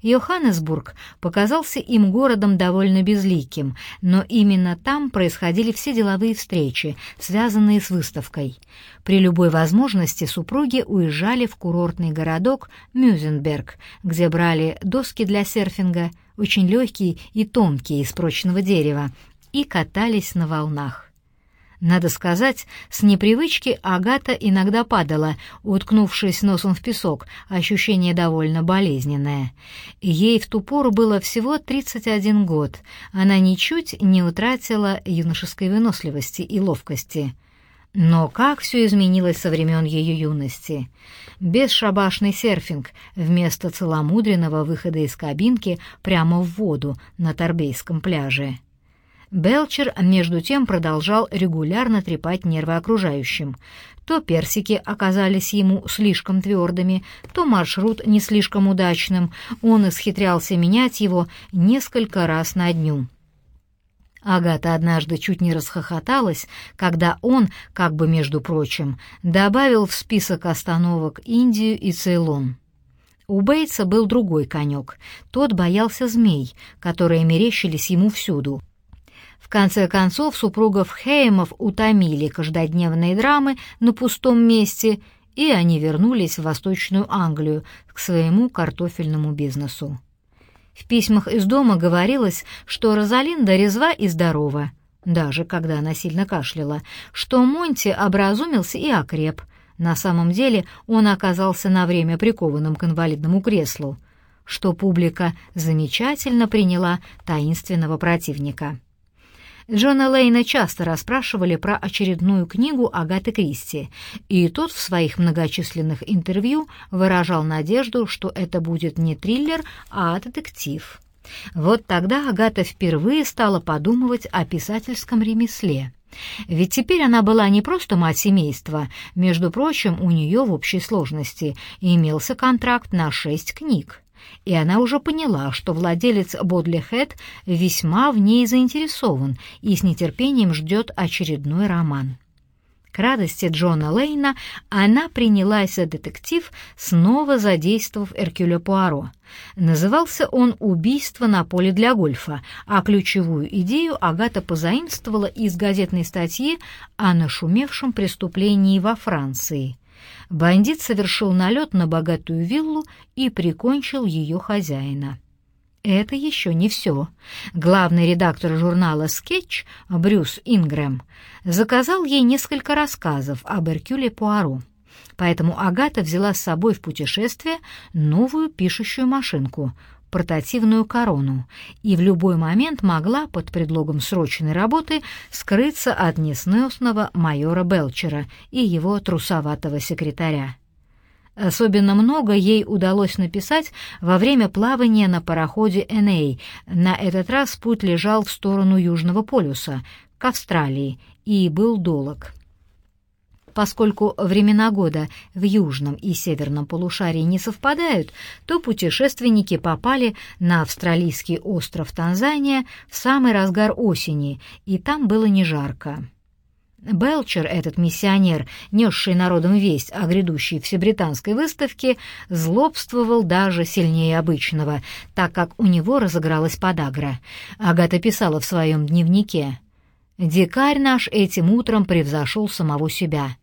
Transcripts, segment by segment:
Йоханнесбург показался им городом довольно безликим, но именно там происходили все деловые встречи, связанные с выставкой. При любой возможности супруги уезжали в курортный городок Мюзенберг, где брали доски для серфинга, очень легкие и тонкие из прочного дерева, и катались на волнах. Надо сказать, с непривычки Агата иногда падала, уткнувшись носом в песок, ощущение довольно болезненное. Ей в ту пору было всего 31 год, она ничуть не утратила юношеской выносливости и ловкости. Но как все изменилось со времен ее юности! Бесшабашный серфинг вместо целомудренного выхода из кабинки прямо в воду на Торбейском пляже. Белчер, между тем, продолжал регулярно трепать нервы окружающим. То персики оказались ему слишком твердыми, то маршрут не слишком удачным, он исхитрялся менять его несколько раз на дню. Агата однажды чуть не расхохоталась, когда он, как бы между прочим, добавил в список остановок Индию и Цейлон. У Бейтса был другой конек. Тот боялся змей, которые мерещились ему всюду. В конце концов, супругов Хеймов утомили каждодневные драмы на пустом месте, и они вернулись в Восточную Англию к своему картофельному бизнесу. В письмах из дома говорилось, что Розалинда резва и здорова, даже когда она сильно кашляла, что Монти образумился и окреп. На самом деле он оказался на время прикованным к инвалидному креслу, что публика замечательно приняла таинственного противника. Джона Лейна часто расспрашивали про очередную книгу Агаты Кристи, и тот в своих многочисленных интервью выражал надежду, что это будет не триллер, а детектив. Вот тогда Агата впервые стала подумывать о писательском ремесле. Ведь теперь она была не просто мать семейства, между прочим, у нее в общей сложности имелся контракт на шесть книг и она уже поняла, что владелец Бодли Хэт весьма в ней заинтересован и с нетерпением ждет очередной роман. К радости Джона Лейна она принялась за детектив, снова задействовав Эркюля Пуаро. Назывался он «Убийство на поле для гольфа», а ключевую идею Агата позаимствовала из газетной статьи о нашумевшем преступлении во Франции – бандит совершил налет на богатую виллу и прикончил ее хозяина. Это еще не все. Главный редактор журнала «Скетч» Брюс Ингрэм заказал ей несколько рассказов об Эркюле Пуаро. Поэтому Агата взяла с собой в путешествие новую пишущую машинку, портативную корону и в любой момент могла под предлогом срочной работы скрыться от несносного майора Белчера и его трусоватого секретаря. Особенно много ей удалось написать во время плавания на пароходе «Эней». На этот раз путь лежал в сторону Южного полюса, к Австралии, и был долог. Поскольку времена года в южном и северном полушарии не совпадают, то путешественники попали на австралийский остров Танзания в самый разгар осени, и там было не жарко. Белчер, этот миссионер, несший народом весть о грядущей всебританской выставке, злобствовал даже сильнее обычного, так как у него разыгралась подагра. Агата писала в своем дневнике. «Дикарь наш этим утром превзошел самого себя».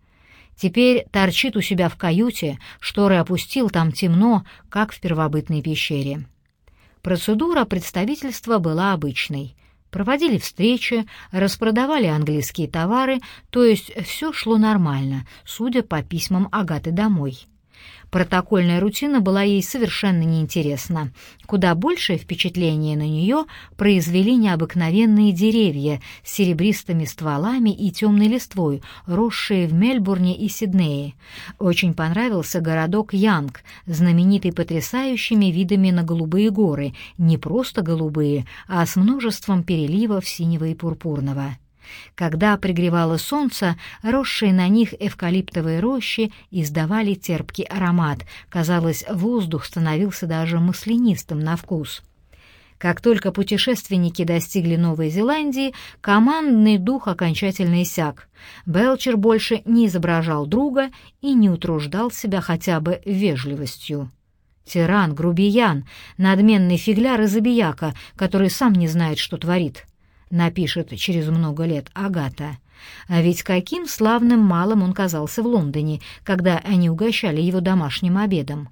Теперь торчит у себя в каюте, шторы опустил, там темно, как в первобытной пещере. Процедура представительства была обычной. Проводили встречи, распродавали английские товары, то есть все шло нормально, судя по письмам Агаты домой. Протокольная рутина была ей совершенно неинтересна. Куда большее впечатление на нее произвели необыкновенные деревья с серебристыми стволами и темной листвой, росшие в Мельбурне и Сиднее. Очень понравился городок Янг, знаменитый потрясающими видами на голубые горы, не просто голубые, а с множеством переливов синего и пурпурного. Когда пригревало солнце, росшие на них эвкалиптовые рощи издавали терпкий аромат. Казалось, воздух становился даже маслянистым на вкус. Как только путешественники достигли Новой Зеландии, командный дух окончательно иссяк. Белчер больше не изображал друга и не утруждал себя хотя бы вежливостью. Тиран, грубиян, надменный фигляр и забияка, который сам не знает, что творит, напишет через много лет Агата. А ведь каким славным малым он казался в Лондоне, когда они угощали его домашним обедом.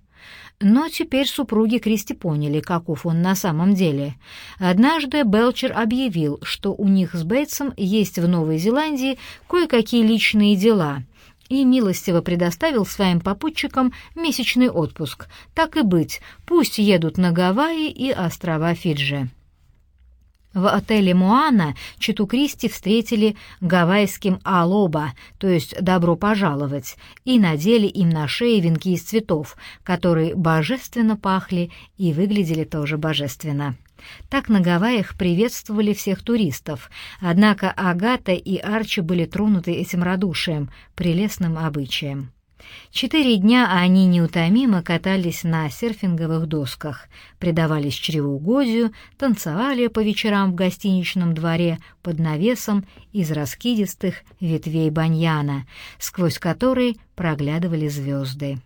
Но теперь супруги Кристи поняли, каков он на самом деле. Однажды Белчер объявил, что у них с Бейтсом есть в Новой Зеландии кое-какие личные дела, и милостиво предоставил своим попутчикам месячный отпуск. Так и быть, пусть едут на Гавайи и острова Фиджи. В отеле «Моана» Читу Кристи встретили гавайским «Алоба», то есть «добро пожаловать», и надели им на шеи венки из цветов, которые божественно пахли и выглядели тоже божественно. Так на Гавайях приветствовали всех туристов, однако Агата и Арчи были тронуты этим радушием, прелестным обычаем. Четыре дня они неутомимо катались на серфинговых досках, предавались чревоугодию, танцевали по вечерам в гостиничном дворе под навесом из раскидистых ветвей баньяна, сквозь которые проглядывали звезды.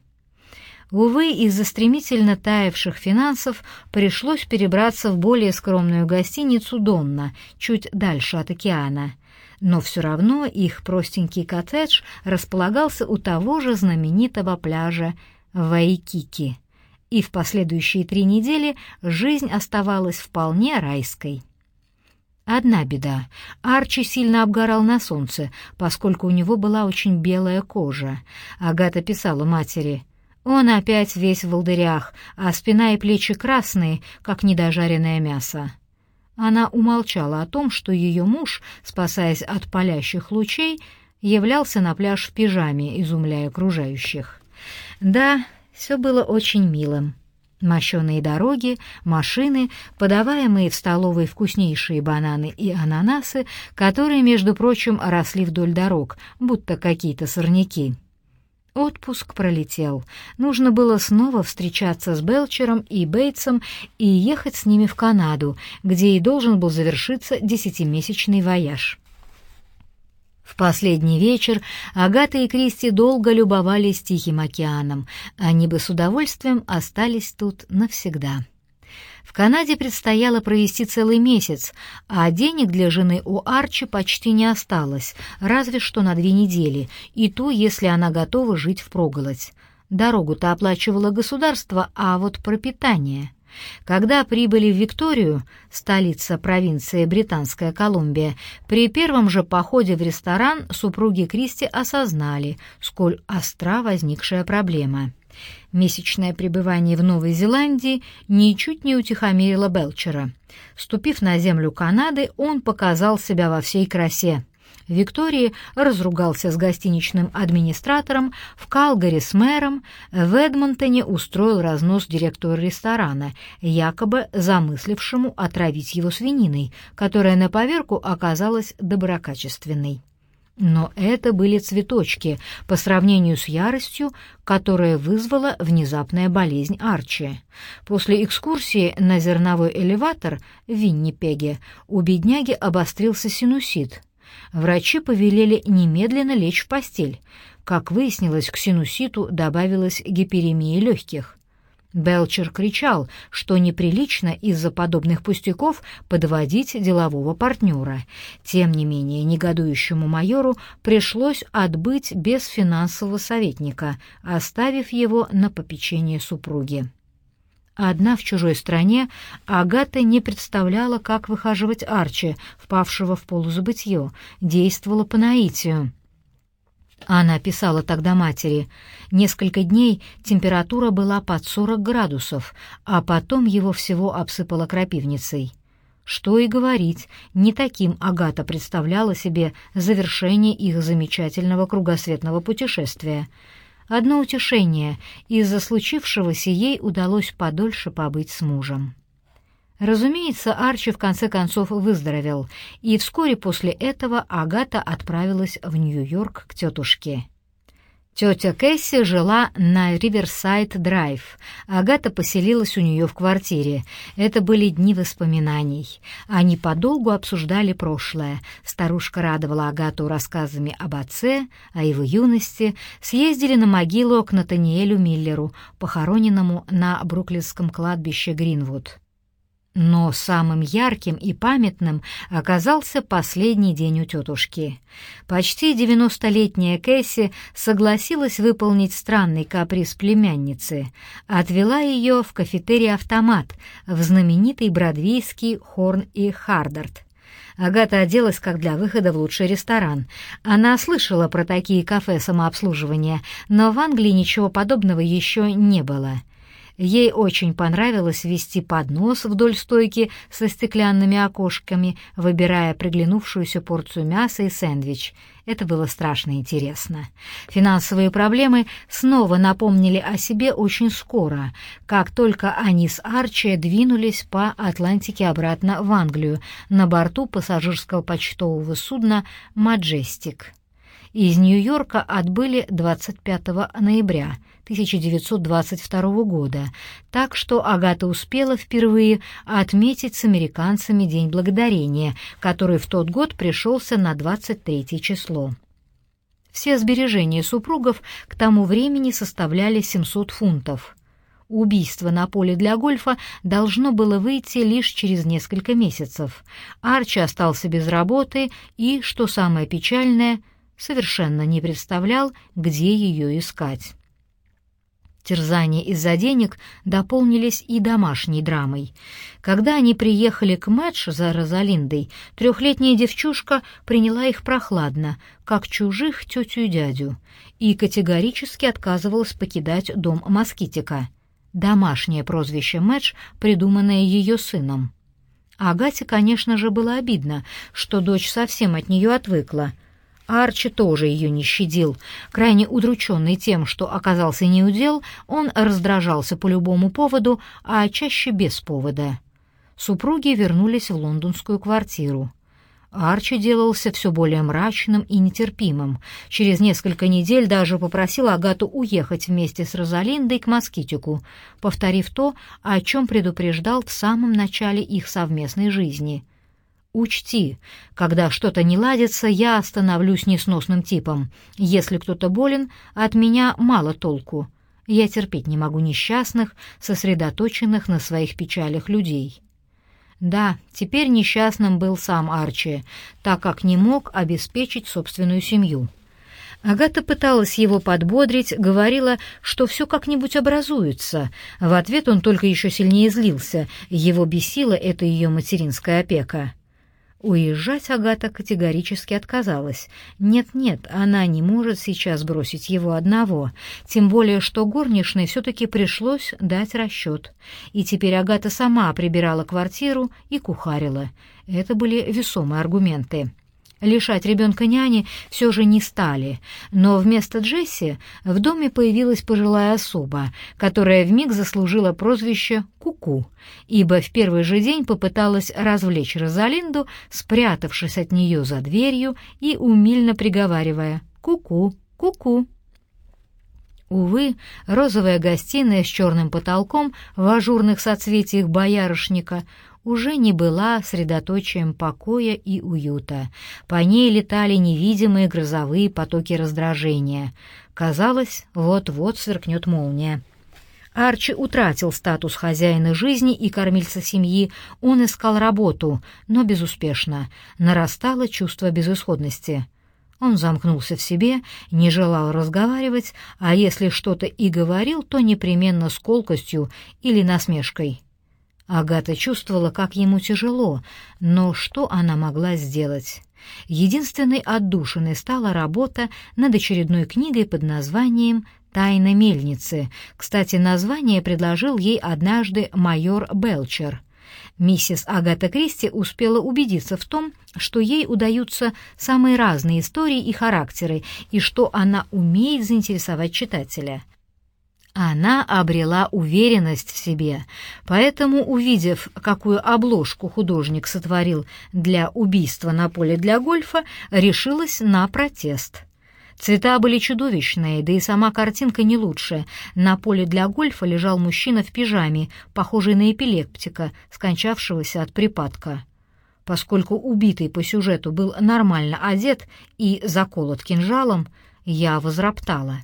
Увы, из-за стремительно таявших финансов пришлось перебраться в более скромную гостиницу «Донна», чуть дальше от океана — но все равно их простенький коттедж располагался у того же знаменитого пляжа Вайкики, и в последующие три недели жизнь оставалась вполне райской. Одна беда. Арчи сильно обгорал на солнце, поскольку у него была очень белая кожа. Агата писала матери. Он опять весь в волдырях, а спина и плечи красные, как недожаренное мясо. Она умолчала о том, что ее муж, спасаясь от палящих лучей, являлся на пляж в пижаме, изумляя окружающих. Да, все было очень милым. Мощеные дороги, машины, подаваемые в столовой вкуснейшие бананы и ананасы, которые, между прочим, росли вдоль дорог, будто какие-то сорняки — Отпуск пролетел. Нужно было снова встречаться с Белчером и Бейтсом и ехать с ними в Канаду, где и должен был завершиться десятимесячный вояж. В последний вечер Агата и Кристи долго любовались Тихим океаном. Они бы с удовольствием остались тут навсегда. В Канаде предстояло провести целый месяц, а денег для жены у Арчи почти не осталось, разве что на две недели, и то, если она готова жить впроголодь. Дорогу-то оплачивало государство, а вот пропитание... Когда прибыли в Викторию, столица провинции Британская Колумбия, при первом же походе в ресторан супруги Кристи осознали, сколь остра возникшая проблема. Месячное пребывание в Новой Зеландии ничуть не утихомирило Белчера. Ступив на землю Канады, он показал себя во всей красе. Виктории разругался с гостиничным администратором, в Калгари с мэром, в Эдмонтоне устроил разнос директору ресторана, якобы замыслившему отравить его свининой, которая на поверку оказалась доброкачественной. Но это были цветочки по сравнению с яростью, которая вызвала внезапная болезнь Арчи. После экскурсии на зерновой элеватор в Виннипеге у бедняги обострился синусит. Врачи повелели немедленно лечь в постель. Как выяснилось, к синуситу добавилась гиперемия легких. Белчер кричал, что неприлично из-за подобных пустяков подводить делового партнера. Тем не менее, негодующему майору пришлось отбыть без финансового советника, оставив его на попечение супруги. Одна в чужой стране Агата не представляла, как выхаживать Арчи, впавшего в полузабытье, действовала по наитию. Она писала тогда матери. Несколько дней температура была под 40 градусов, а потом его всего обсыпало крапивницей. Что и говорить, не таким Агата представляла себе завершение их замечательного кругосветного путешествия. Одно утешение — из-за случившегося ей удалось подольше побыть с мужем. Разумеется, Арчи в конце концов выздоровел, и вскоре после этого Агата отправилась в Нью-Йорк к тетушке. Тетя Кэсси жила на Риверсайд-драйв. Агата поселилась у нее в квартире. Это были дни воспоминаний. Они подолгу обсуждали прошлое. Старушка радовала Агату рассказами об отце, о его юности. Съездили на могилу к Натаниэлю Миллеру, похороненному на Бруклинском кладбище Гринвуд. Но самым ярким и памятным оказался последний день у тетушки. Почти девяностолетняя Кэсси согласилась выполнить странный каприз племянницы. Отвела ее в кафетерий-автомат в знаменитый бродвейский Хорн и Хардарт. Агата оделась как для выхода в лучший ресторан. Она слышала про такие кафе самообслуживания, но в Англии ничего подобного еще не было — Ей очень понравилось вести поднос вдоль стойки со стеклянными окошками, выбирая приглянувшуюся порцию мяса и сэндвич. Это было страшно интересно. Финансовые проблемы снова напомнили о себе очень скоро, как только они с Арчи двинулись по Атлантике обратно в Англию на борту пассажирского почтового судна «Маджестик». Из Нью-Йорка отбыли 25 ноября — 1922 года, так что Агата успела впервые отметить с американцами День Благодарения, который в тот год пришелся на 23 число. Все сбережения супругов к тому времени составляли 700 фунтов. Убийство на поле для гольфа должно было выйти лишь через несколько месяцев. Арчи остался без работы и, что самое печальное, совершенно не представлял, где ее искать. Терзания из-за денег дополнились и домашней драмой. Когда они приехали к Мэтч за Розалиндой, трехлетняя девчушка приняла их прохладно, как чужих тетю и дядю, и категорически отказывалась покидать дом Москитика. Домашнее прозвище Мэтч, придуманное ее сыном. Агате, конечно же, было обидно, что дочь совсем от нее отвыкла — Арчи тоже ее не щадил. Крайне удрученный тем, что оказался неудел, он раздражался по любому поводу, а чаще без повода. Супруги вернулись в лондонскую квартиру. Арчи делался все более мрачным и нетерпимым. Через несколько недель даже попросил Агату уехать вместе с Розалиндой к Москитику, повторив то, о чем предупреждал в самом начале их совместной жизни — Учти, когда что-то не ладится, я становлюсь несносным типом. Если кто-то болен, от меня мало толку. Я терпеть не могу несчастных, сосредоточенных на своих печалях людей. Да, теперь несчастным был сам Арчи, так как не мог обеспечить собственную семью. Агата пыталась его подбодрить, говорила, что все как-нибудь образуется. В ответ он только еще сильнее злился, его бесила эта ее материнская опека. Уезжать Агата категорически отказалась. Нет-нет, она не может сейчас бросить его одного, тем более что горничной все-таки пришлось дать расчет. И теперь Агата сама прибирала квартиру и кухарила. Это были весомые аргументы. Лишать ребенка няни все же не стали, но вместо Джесси в доме появилась пожилая особа, которая вмиг заслужила прозвище «Куку», ибо в первый же день попыталась развлечь Розалинду, спрятавшись от нее за дверью и умильно приговаривая «Ку-ку, ку-ку». Увы, розовая гостиная с черным потолком в ажурных соцветиях боярышника уже не была средоточием покоя и уюта. По ней летали невидимые грозовые потоки раздражения. Казалось, вот-вот сверкнет молния. Арчи утратил статус хозяина жизни и кормильца семьи, он искал работу, но безуспешно. Нарастало чувство безысходности. Он замкнулся в себе, не желал разговаривать, а если что-то и говорил, то непременно с колкостью или насмешкой. Агата чувствовала, как ему тяжело, но что она могла сделать? Единственной отдушиной стала работа над очередной книгой под названием «Тайна мельницы». Кстати, название предложил ей однажды майор Белчер. Миссис Агата Кристи успела убедиться в том, что ей удаются самые разные истории и характеры, и что она умеет заинтересовать читателя — она обрела уверенность в себе, поэтому, увидев, какую обложку художник сотворил для убийства на поле для гольфа, решилась на протест. Цвета были чудовищные, да и сама картинка не лучше. На поле для гольфа лежал мужчина в пижаме, похожий на эпилептика, скончавшегося от припадка. Поскольку убитый по сюжету был нормально одет и заколот кинжалом, я возроптала.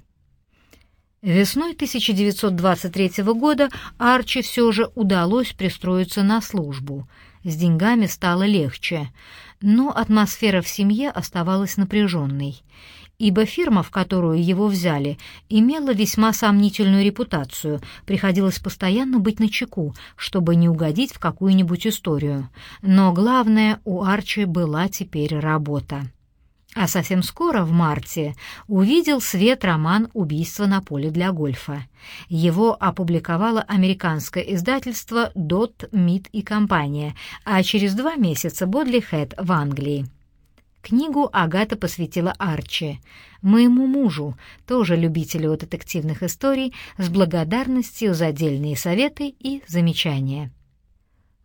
Весной 1923 года Арчи все же удалось пристроиться на службу. С деньгами стало легче, но атмосфера в семье оставалась напряженной, ибо фирма, в которую его взяли, имела весьма сомнительную репутацию, приходилось постоянно быть начеку, чтобы не угодить в какую-нибудь историю. Но главное, у Арчи была теперь работа. А совсем скоро, в марте, увидел свет роман «Убийство на поле для гольфа». Его опубликовало американское издательство «Дот, Мид и компания», а через два месяца Бодли Хэт в Англии. Книгу Агата посвятила Арчи, моему мужу, тоже любителю детективных историй, с благодарностью за отдельные советы и замечания.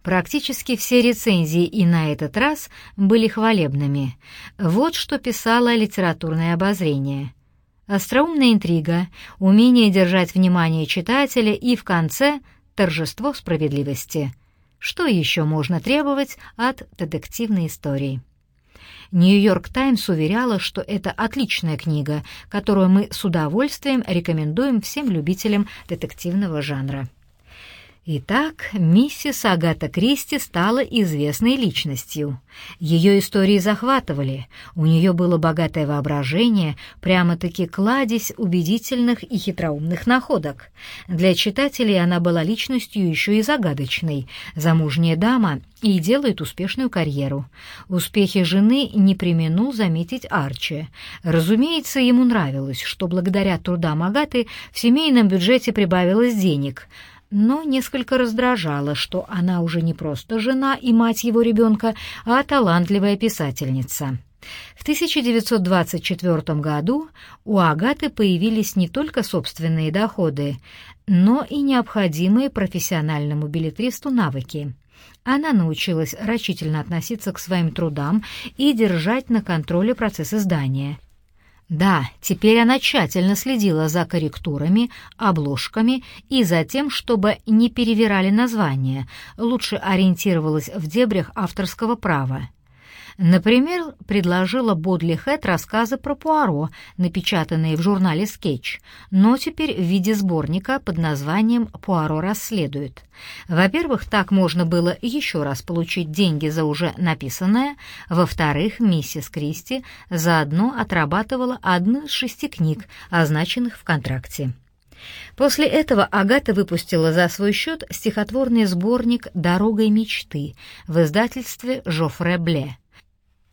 Практически все рецензии и на этот раз были хвалебными. Вот что писало литературное обозрение. Остроумная интрига, умение держать внимание читателя и в конце торжество справедливости. Что еще можно требовать от детективной истории? Нью-Йорк Таймс уверяла, что это отличная книга, которую мы с удовольствием рекомендуем всем любителям детективного жанра. Итак, миссис Агата Кристи стала известной личностью. Ее истории захватывали, у нее было богатое воображение, прямо-таки кладезь убедительных и хитроумных находок. Для читателей она была личностью еще и загадочной, замужняя дама и делает успешную карьеру. Успехи жены не применул заметить Арчи. Разумеется, ему нравилось, что благодаря трудам Агаты в семейном бюджете прибавилось денег — но несколько раздражало, что она уже не просто жена и мать его ребенка, а талантливая писательница. В 1924 году у Агаты появились не только собственные доходы, но и необходимые профессиональному билетристу навыки. Она научилась рачительно относиться к своим трудам и держать на контроле процесс издания – да, теперь она тщательно следила за корректурами, обложками и за тем, чтобы не перевирали названия, лучше ориентировалась в дебрях авторского права. Например, предложила Бодли Хэд рассказы про Пуаро, напечатанные в журнале «Скетч», но теперь в виде сборника под названием «Пуаро расследует». Во-первых, так можно было еще раз получить деньги за уже написанное, во-вторых, миссис Кристи заодно отрабатывала одну из шести книг, означенных в контракте. После этого Агата выпустила за свой счет стихотворный сборник «Дорогой мечты» в издательстве «Жофре Бле».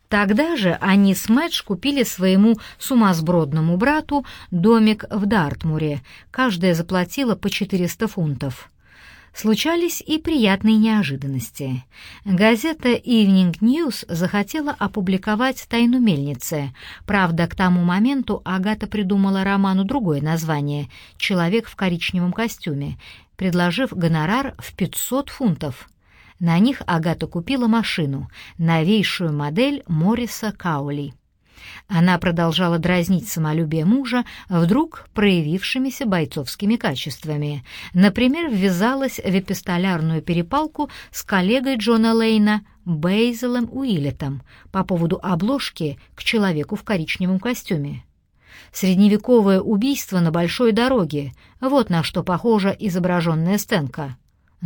Тогда же они с Мэтч купили своему сумасбродному брату домик в Дартмуре. Каждая заплатила по 400 фунтов. Случались и приятные неожиданности. Газета Evening News захотела опубликовать «Тайну мельницы». Правда, к тому моменту Агата придумала роману другое название «Человек в коричневом костюме», предложив гонорар в 500 фунтов. На них Агата купила машину, новейшую модель Морриса Каули. Она продолжала дразнить самолюбие мужа, вдруг проявившимися бойцовскими качествами. Например, ввязалась в эпистолярную перепалку с коллегой Джона Лейна Бейзелом Уиллетом по поводу обложки к человеку в коричневом костюме. Средневековое убийство на большой дороге — вот на что похожа изображенная стенка.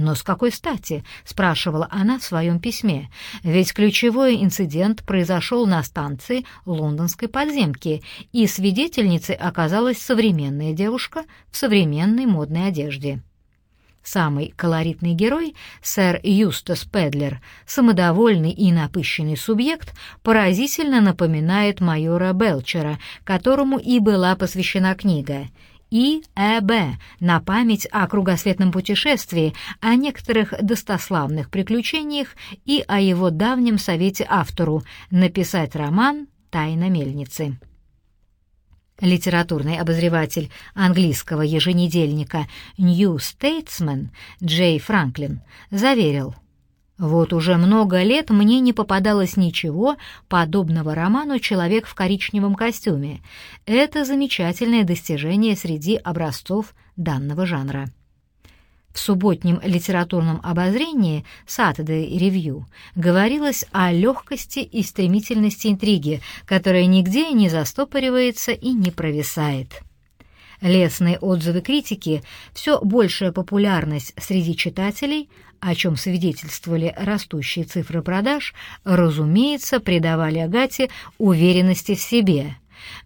«Но с какой стати?» — спрашивала она в своем письме. «Ведь ключевой инцидент произошел на станции лондонской подземки, и свидетельницей оказалась современная девушка в современной модной одежде». Самый колоритный герой, сэр Юстас Педлер, самодовольный и напыщенный субъект, поразительно напоминает майора Белчера, которому и была посвящена книга — и Э.Б. на память о кругосветном путешествии, о некоторых достославных приключениях и о его давнем совете автору написать роман «Тайна мельницы». Литературный обозреватель английского еженедельника New Statesman Джей Франклин заверил, Вот уже много лет мне не попадалось ничего подобного роману «Человек в коричневом костюме». Это замечательное достижение среди образцов данного жанра. В субботнем литературном обозрении Saturday Review говорилось о легкости и стремительности интриги, которая нигде не застопоривается и не провисает. Лесные отзывы критики, все большая популярность среди читателей, о чем свидетельствовали растущие цифры продаж, разумеется, придавали Агате уверенности в себе.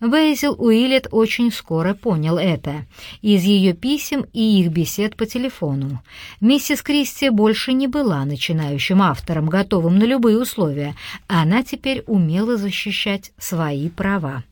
Бейзил Уиллет очень скоро понял это из ее писем и их бесед по телефону. Миссис Кристи больше не была начинающим автором, готовым на любые условия. Она теперь умела защищать свои права.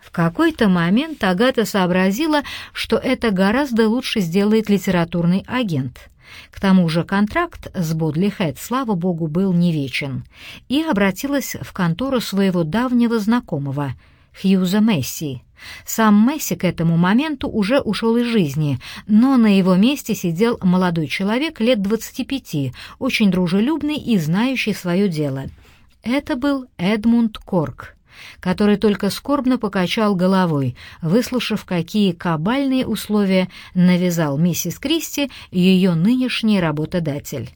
В какой-то момент Агата сообразила, что это гораздо лучше сделает литературный агент. К тому же контракт с Бодли Хэт, слава богу, был не вечен, и обратилась в контору своего давнего знакомого, Хьюза Месси. Сам Месси к этому моменту уже ушел из жизни, но на его месте сидел молодой человек лет 25, очень дружелюбный и знающий свое дело. Это был Эдмунд Корк который только скорбно покачал головой, выслушав, какие кабальные условия навязал миссис Кристи ее нынешний работодатель.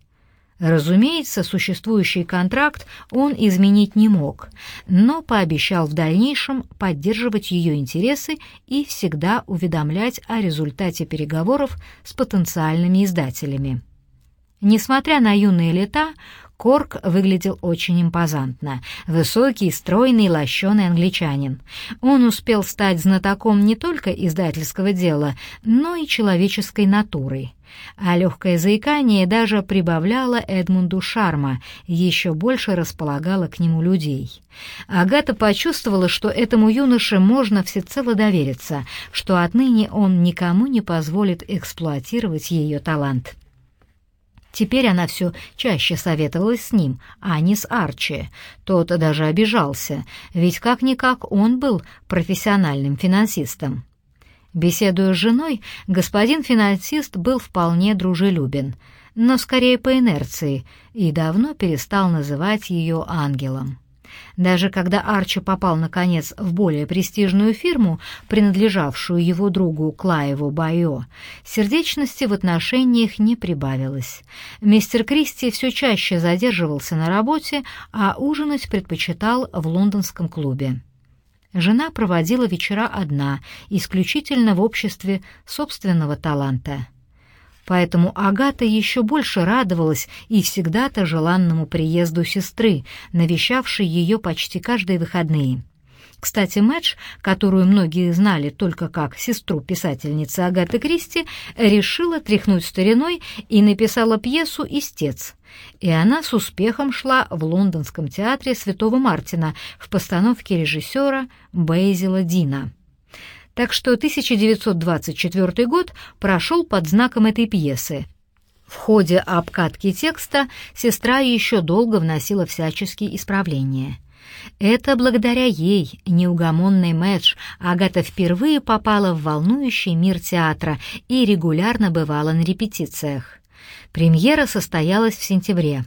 Разумеется, существующий контракт он изменить не мог, но пообещал в дальнейшем поддерживать ее интересы и всегда уведомлять о результате переговоров с потенциальными издателями. Несмотря на юные лета, Корк выглядел очень импозантно. Высокий, стройный, лощеный англичанин. Он успел стать знатоком не только издательского дела, но и человеческой натуры. А легкое заикание даже прибавляло Эдмунду шарма, еще больше располагало к нему людей. Агата почувствовала, что этому юноше можно всецело довериться, что отныне он никому не позволит эксплуатировать ее талант. Теперь она все чаще советовалась с ним, а не с Арчи. Тот даже обижался, ведь как-никак он был профессиональным финансистом. Беседуя с женой, господин финансист был вполне дружелюбен, но скорее по инерции, и давно перестал называть ее ангелом. Даже когда Арчи попал, наконец, в более престижную фирму, принадлежавшую его другу Клаеву Байо, сердечности в отношениях не прибавилось. Мистер Кристи все чаще задерживался на работе, а ужинать предпочитал в лондонском клубе. Жена проводила вечера одна, исключительно в обществе собственного таланта — Поэтому Агата еще больше радовалась и всегда-то желанному приезду сестры, навещавшей ее почти каждые выходные. Кстати, Мэтч, которую многие знали только как сестру писательницы Агаты Кристи, решила тряхнуть стариной и написала пьесу «Истец». И она с успехом шла в лондонском театре Святого Мартина в постановке режиссера Бейзила Дина так что 1924 год прошел под знаком этой пьесы. В ходе обкатки текста сестра еще долго вносила всяческие исправления. Это благодаря ей, неугомонной Мэдж, Агата впервые попала в волнующий мир театра и регулярно бывала на репетициях. Премьера состоялась в сентябре.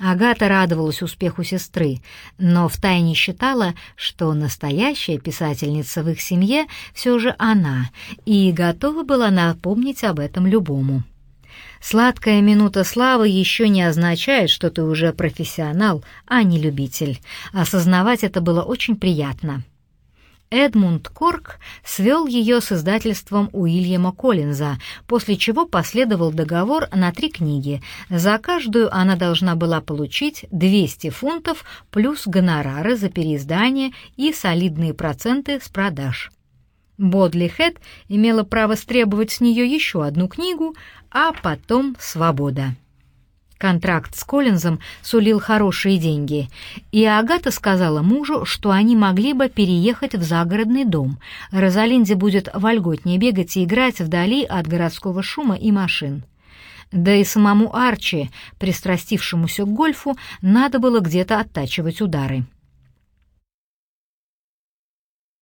Агата радовалась успеху сестры, но втайне считала, что настоящая писательница в их семье все же она, и готова была напомнить об этом любому. Сладкая минута славы еще не означает, что ты уже профессионал, а не любитель. Осознавать это было очень приятно. Эдмунд Корк свел ее с издательством Уильяма Коллинза, после чего последовал договор на три книги. За каждую она должна была получить 200 фунтов плюс гонорары за переиздание и солидные проценты с продаж. Бодли Хэт имела право стребовать с нее еще одну книгу, а потом свобода. Контракт с Коллинзом сулил хорошие деньги, и Агата сказала мужу, что они могли бы переехать в загородный дом. Розалинде будет вольготнее бегать и играть вдали от городского шума и машин. Да и самому Арчи, пристрастившемуся к гольфу, надо было где-то оттачивать удары.